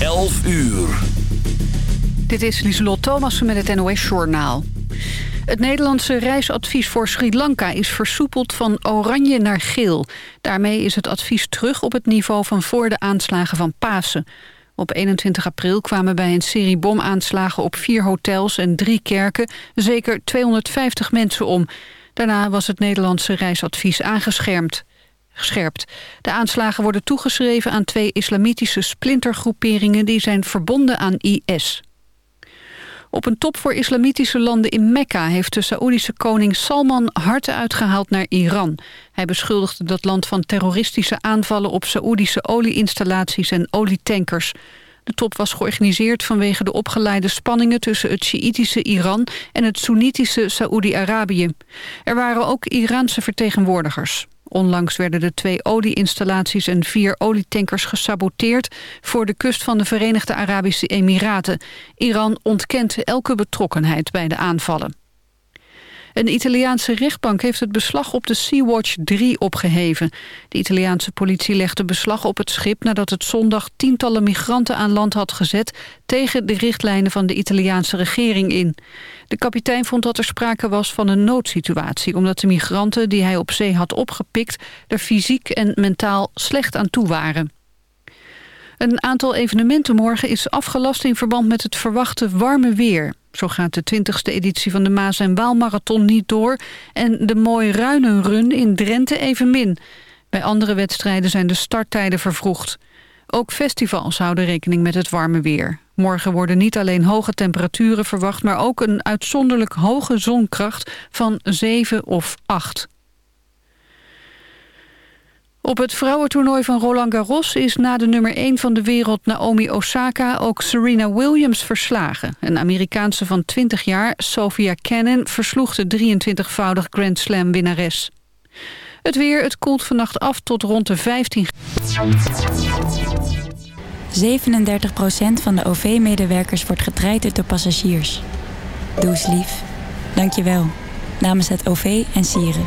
11 uur. Dit is Lieselot Thomassen met het NOS-journaal. Het Nederlandse reisadvies voor Sri Lanka is versoepeld van oranje naar geel. Daarmee is het advies terug op het niveau van voor de aanslagen van Pasen. Op 21 april kwamen bij een serie bomaanslagen op vier hotels en drie kerken zeker 250 mensen om. Daarna was het Nederlandse reisadvies aangeschermd. De aanslagen worden toegeschreven aan twee islamitische splintergroeperingen... die zijn verbonden aan IS. Op een top voor islamitische landen in Mekka... heeft de Saoedische koning Salman harten uitgehaald naar Iran. Hij beschuldigde dat land van terroristische aanvallen... op Saoedische olieinstallaties en olietankers. De top was georganiseerd vanwege de opgeleide spanningen... tussen het Sjiïtische Iran en het Soenitische Saoedi-Arabië. Er waren ook Iraanse vertegenwoordigers. Onlangs werden de twee olieinstallaties en vier olietankers gesaboteerd... voor de kust van de Verenigde Arabische Emiraten. Iran ontkent elke betrokkenheid bij de aanvallen. Een Italiaanse rechtbank heeft het beslag op de Sea-Watch 3 opgeheven. De Italiaanse politie legde beslag op het schip nadat het zondag tientallen migranten aan land had gezet tegen de richtlijnen van de Italiaanse regering in. De kapitein vond dat er sprake was van een noodsituatie omdat de migranten die hij op zee had opgepikt er fysiek en mentaal slecht aan toe waren. Een aantal evenementen morgen is afgelast in verband met het verwachte warme weer. Zo gaat de 20e editie van de Maas- en Waalmarathon niet door... en de Mooi Ruinenrun in Drenthe evenmin. Bij andere wedstrijden zijn de starttijden vervroegd. Ook festivals houden rekening met het warme weer. Morgen worden niet alleen hoge temperaturen verwacht... maar ook een uitzonderlijk hoge zonkracht van 7 of 8. Op het vrouwentoernooi van Roland Garros is na de nummer 1 van de wereld Naomi Osaka ook Serena Williams verslagen. Een Amerikaanse van 20 jaar, Sophia Cannon, versloeg de 23-voudig Grand Slam winnares. Het weer, het koelt vannacht af tot rond de 15 37% van de OV-medewerkers wordt getraind door passagiers. Doe lief. Dank je wel. Namens het OV en Sieren.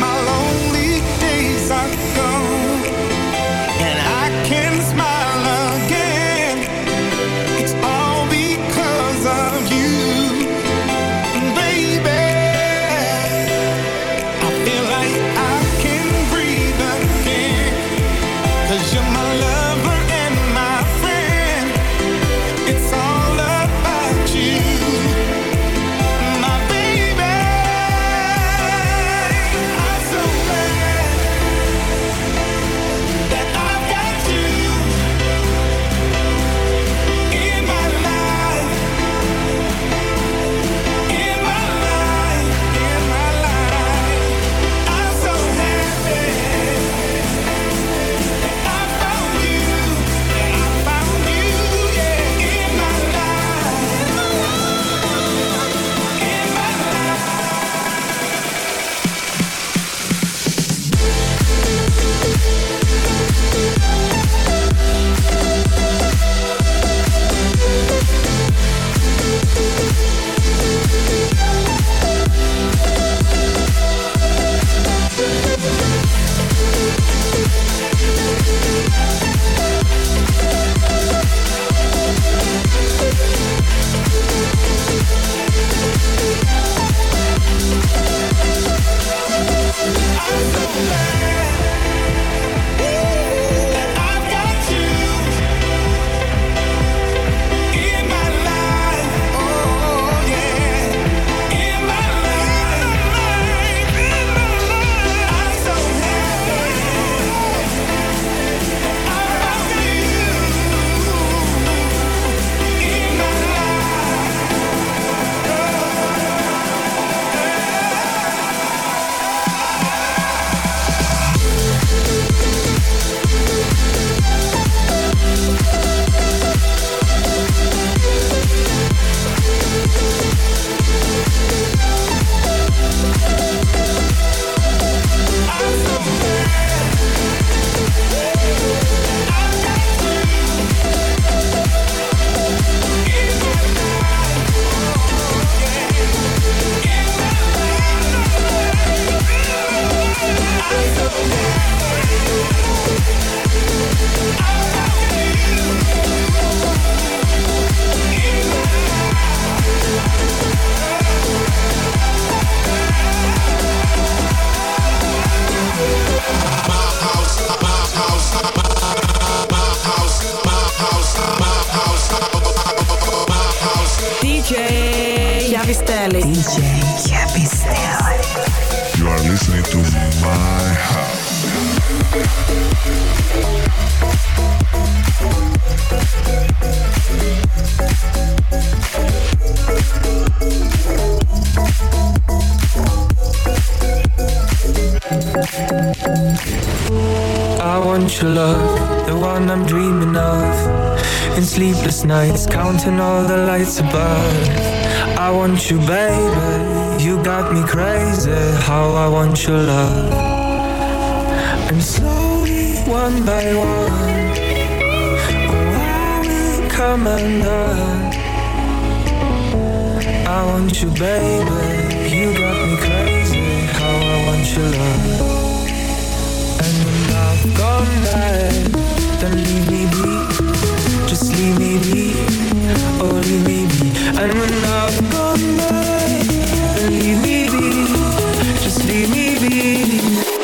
My lonely days. Are nights counting all the lights above. I want you, baby. You got me crazy. How I want your love. And slowly, one by one, oh, I come undone. I want you, baby. You got me crazy. How I want your love. And when I've gone back, then leave me be. Just leave me be. Only me. Be And Leave me be. Just leave me be.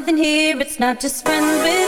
something here, it's not just friends with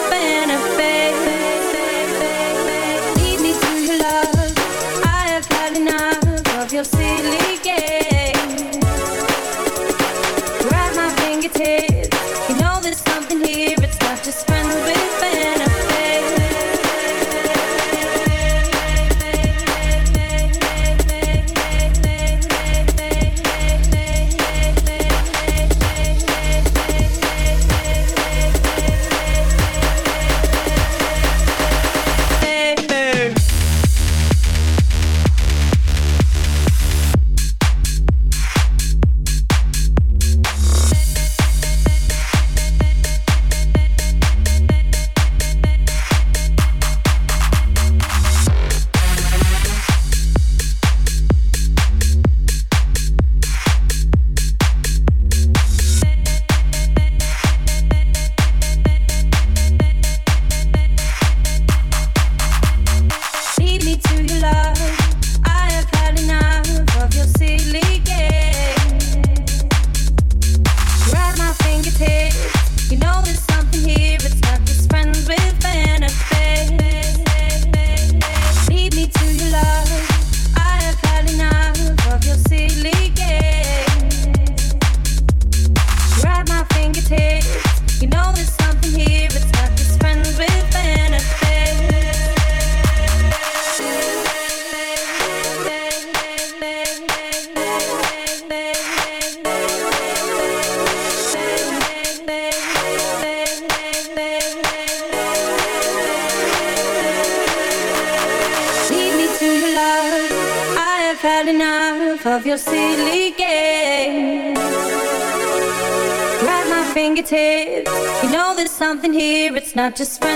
not just friends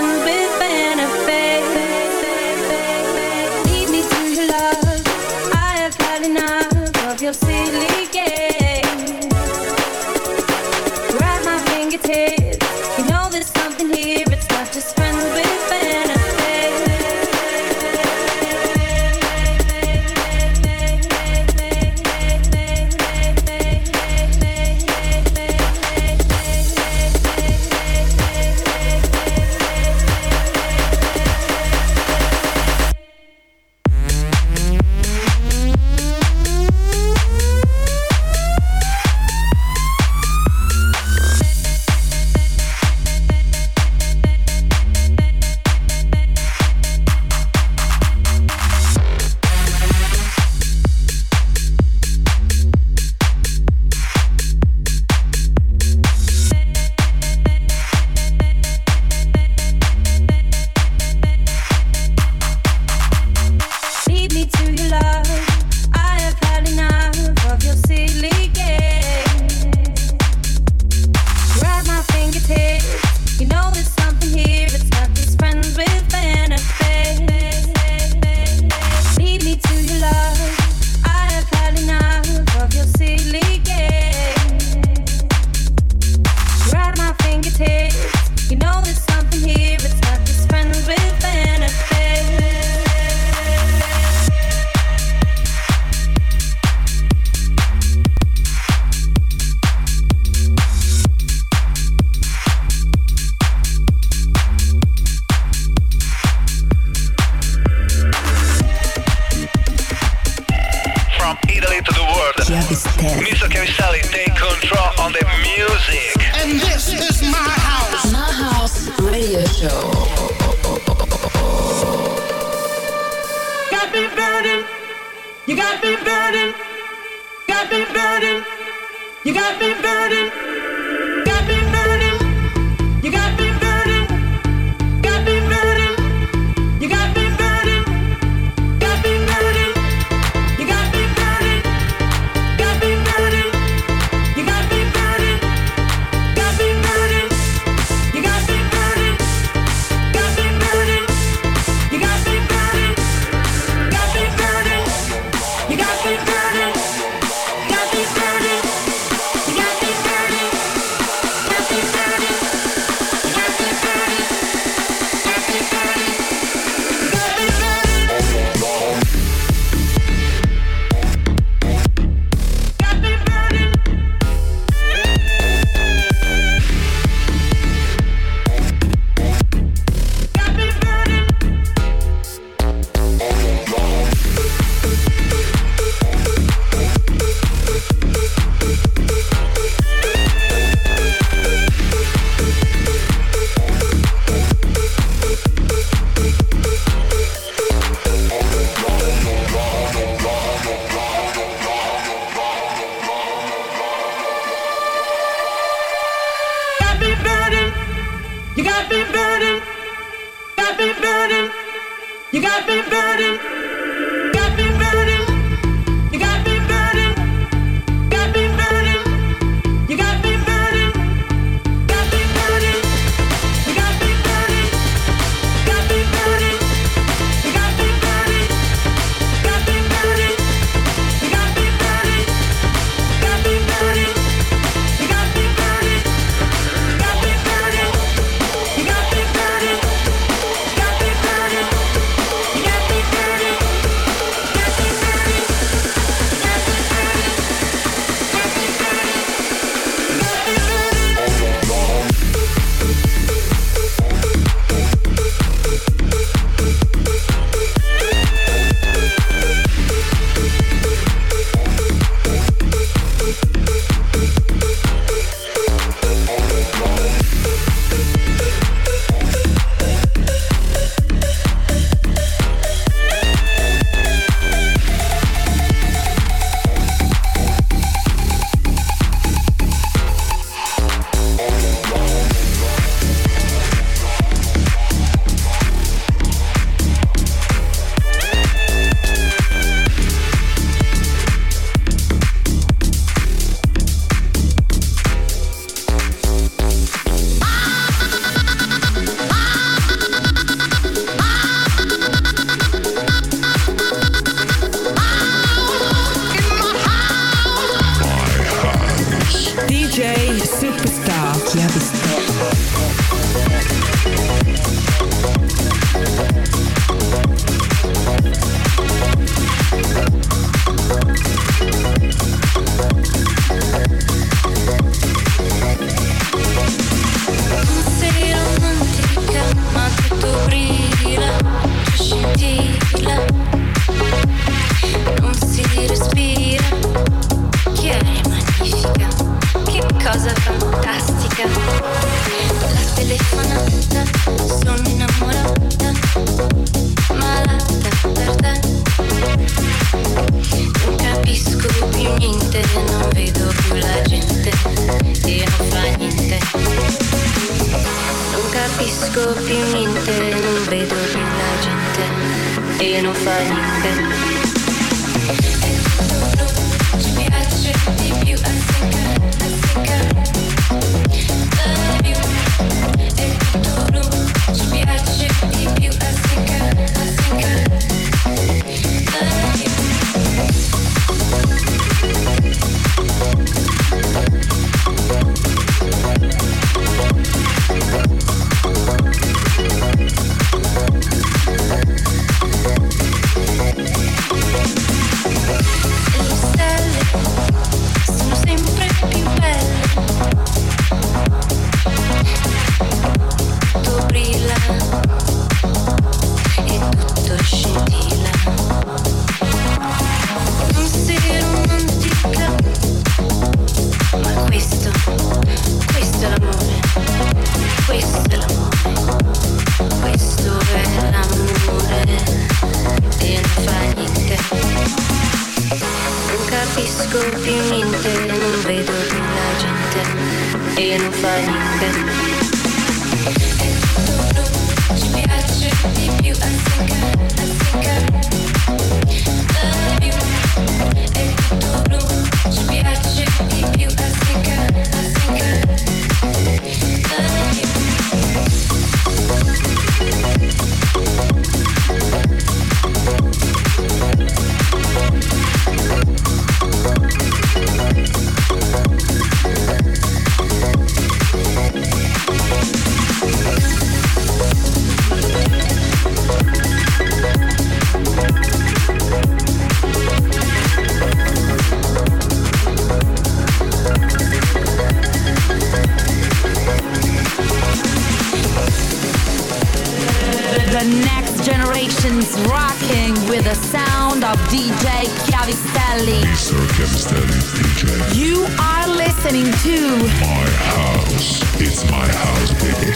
listening to My house. It's my house, baby.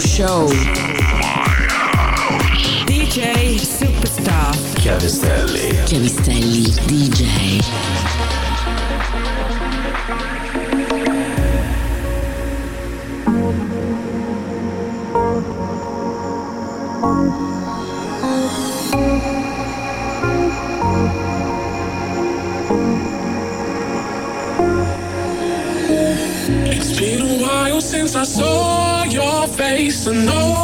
show. place. I know.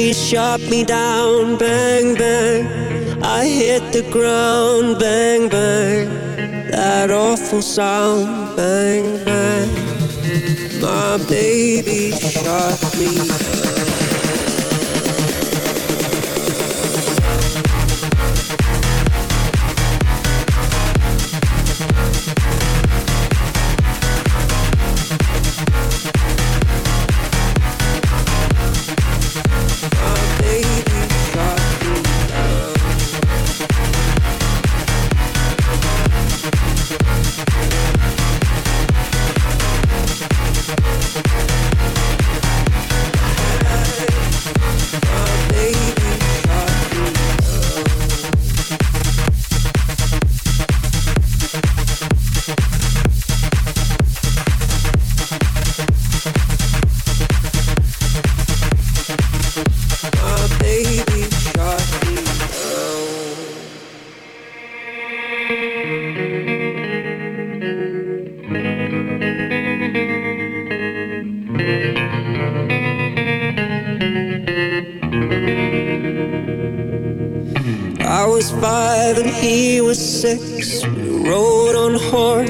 He shot me down. Bang, bang, I hit the ground. Bang, bang, that awful sound. Bang, bang, my baby shot me down.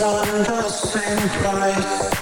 wondrous and price.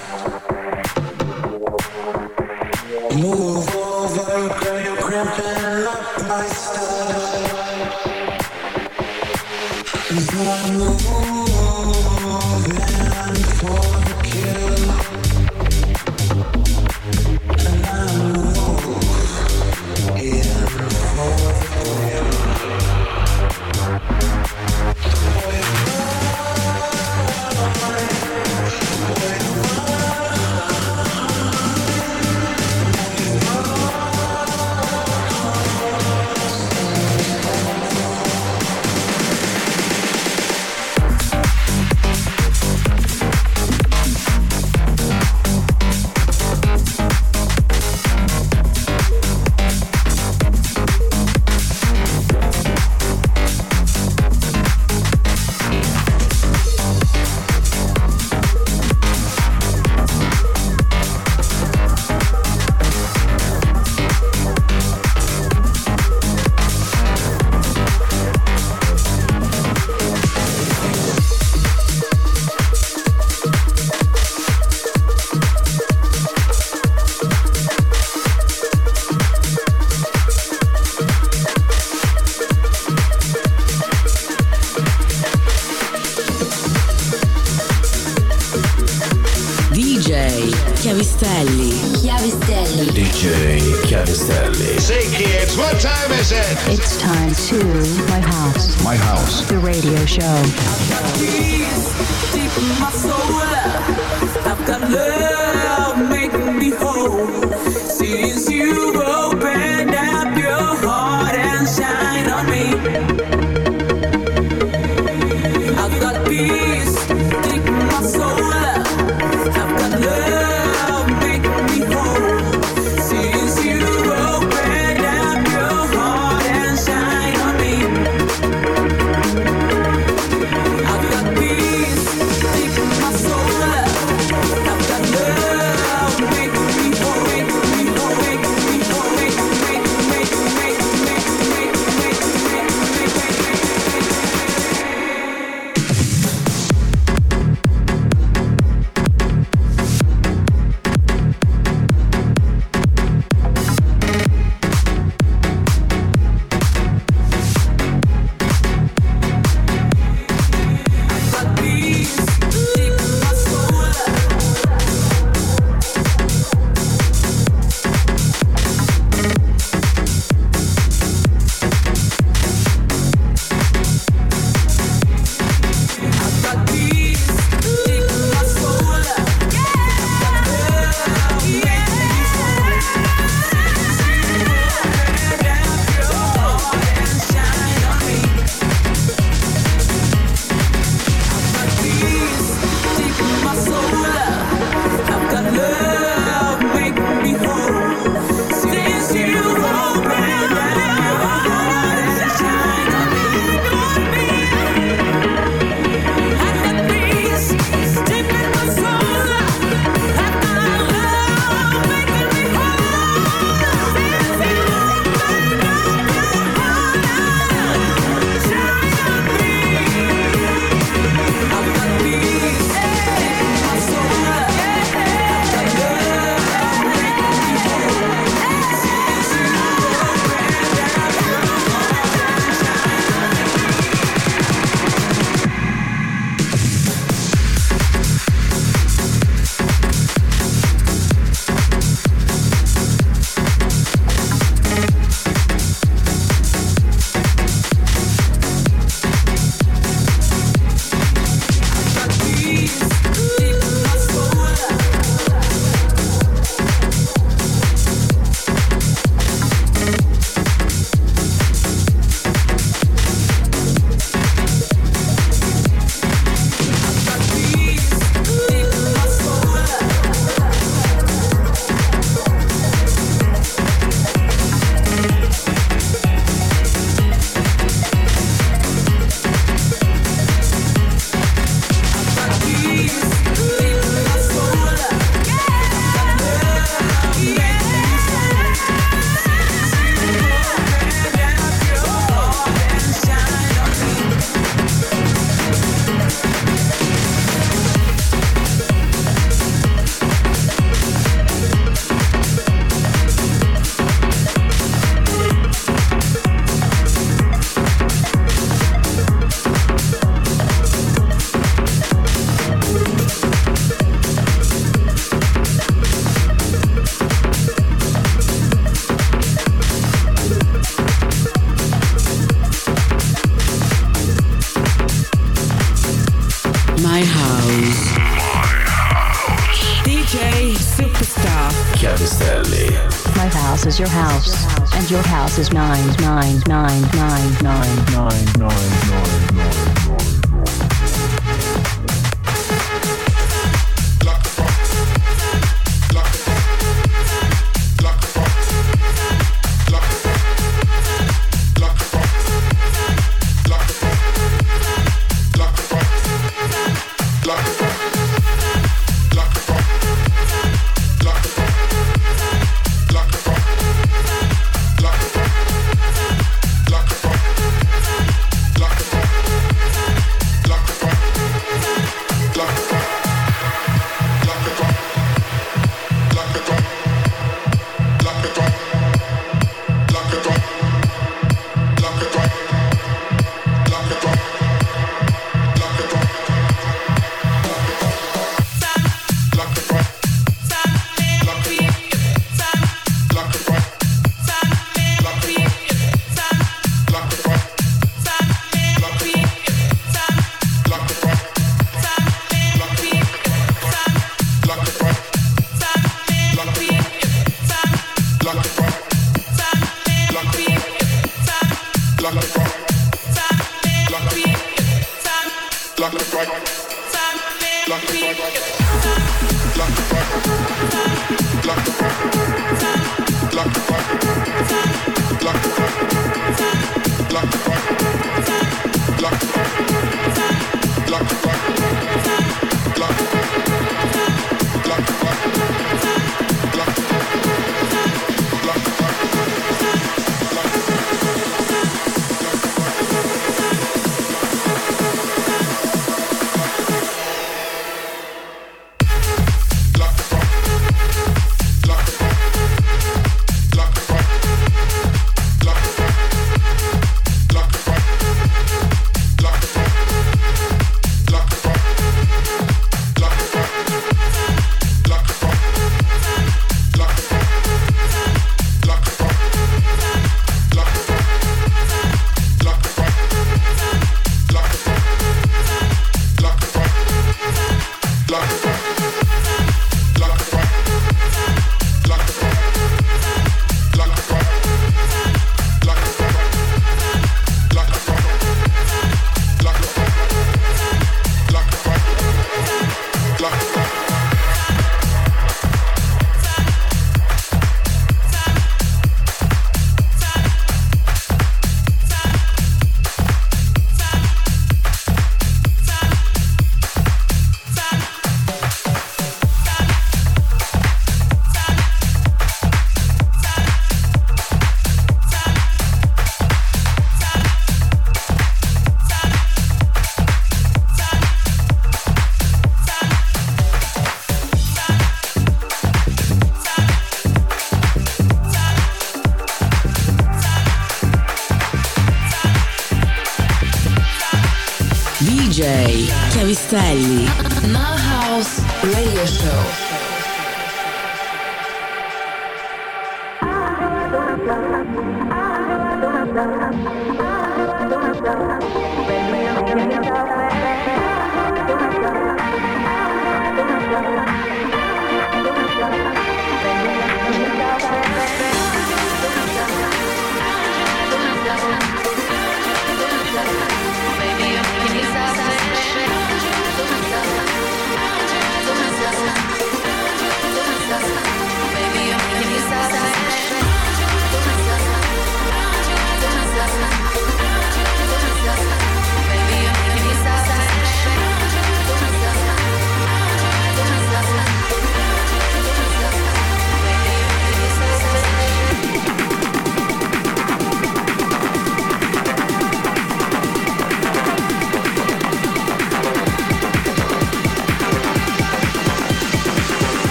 Your house is nine nine nine nine nine nine nine nine DJ